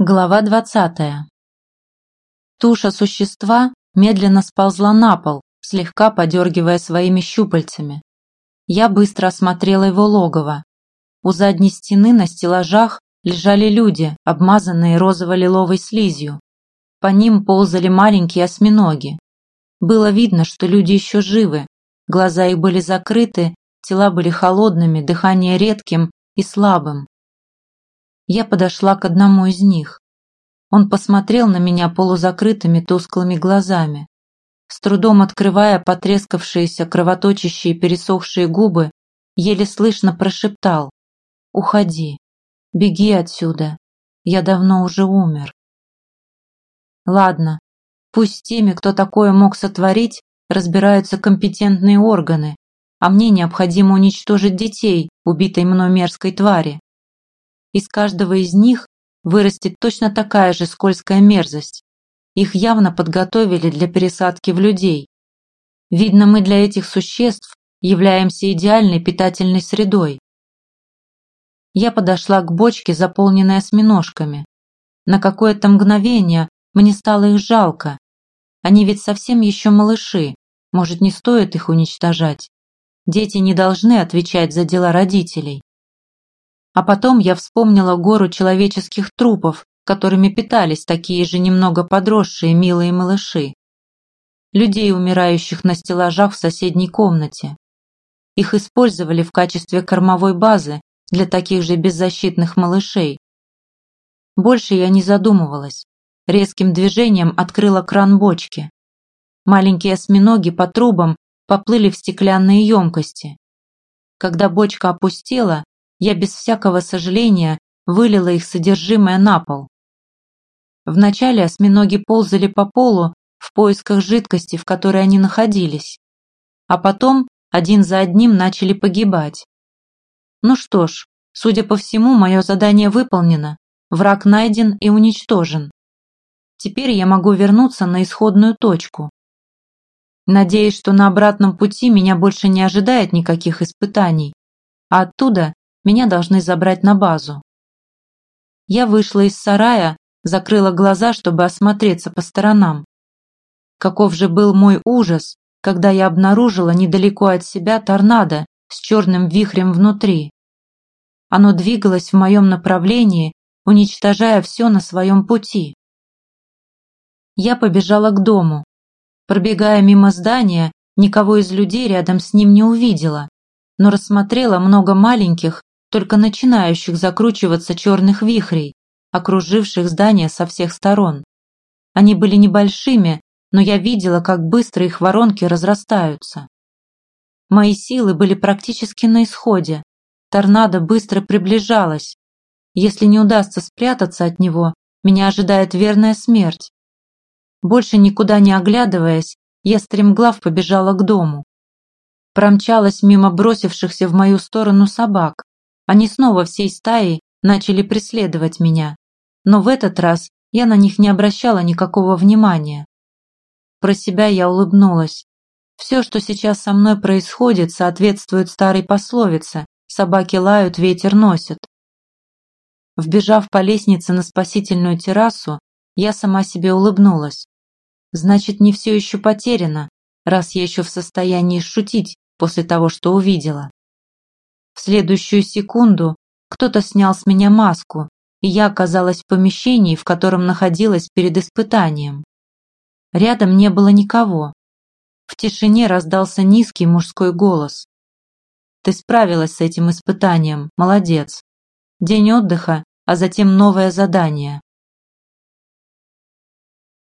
Глава двадцатая. Туша существа медленно сползла на пол, слегка подергивая своими щупальцами. Я быстро осмотрела его логово. У задней стены на стеллажах лежали люди, обмазанные розово-лиловой слизью. По ним ползали маленькие осьминоги. Было видно, что люди еще живы. Глаза их были закрыты, тела были холодными, дыхание редким и слабым. Я подошла к одному из них. Он посмотрел на меня полузакрытыми тусклыми глазами. С трудом открывая потрескавшиеся, кровоточащие пересохшие губы, еле слышно прошептал «Уходи, беги отсюда, я давно уже умер». Ладно, пусть с теми, кто такое мог сотворить, разбираются компетентные органы, а мне необходимо уничтожить детей, убитой мной мерзкой твари. Из каждого из них вырастет точно такая же скользкая мерзость. Их явно подготовили для пересадки в людей. Видно, мы для этих существ являемся идеальной питательной средой. Я подошла к бочке, заполненной осьминожками. На какое-то мгновение мне стало их жалко. Они ведь совсем еще малыши, может, не стоит их уничтожать. Дети не должны отвечать за дела родителей. А потом я вспомнила гору человеческих трупов, которыми питались такие же немного подросшие милые малыши. Людей, умирающих на стеллажах в соседней комнате. Их использовали в качестве кормовой базы для таких же беззащитных малышей. Больше я не задумывалась. Резким движением открыла кран бочки. Маленькие осьминоги по трубам поплыли в стеклянные емкости. Когда бочка опустела, я без всякого сожаления вылила их содержимое на пол. Вначале осьминоги ползали по полу в поисках жидкости, в которой они находились, а потом один за одним начали погибать. Ну что ж, судя по всему, мое задание выполнено, враг найден и уничтожен. Теперь я могу вернуться на исходную точку. Надеюсь, что на обратном пути меня больше не ожидает никаких испытаний, а оттуда меня должны забрать на базу. Я вышла из сарая, закрыла глаза, чтобы осмотреться по сторонам. Каков же был мой ужас, когда я обнаружила недалеко от себя торнадо с черным вихрем внутри. Оно двигалось в моем направлении, уничтожая все на своем пути. Я побежала к дому. Пробегая мимо здания, никого из людей рядом с ним не увидела, но рассмотрела много маленьких, только начинающих закручиваться черных вихрей, окруживших здание со всех сторон. Они были небольшими, но я видела, как быстро их воронки разрастаются. Мои силы были практически на исходе. Торнадо быстро приближалось. Если не удастся спрятаться от него, меня ожидает верная смерть. Больше никуда не оглядываясь, я стремглав побежала к дому. Промчалась мимо бросившихся в мою сторону собак. Они снова всей стаей начали преследовать меня, но в этот раз я на них не обращала никакого внимания. Про себя я улыбнулась. Все, что сейчас со мной происходит, соответствует старой пословице «собаки лают, ветер носит». Вбежав по лестнице на спасительную террасу, я сама себе улыбнулась. Значит, не все еще потеряно, раз я еще в состоянии шутить после того, что увидела. В следующую секунду кто-то снял с меня маску, и я оказалась в помещении, в котором находилась перед испытанием. Рядом не было никого. В тишине раздался низкий мужской голос. «Ты справилась с этим испытанием, молодец. День отдыха, а затем новое задание.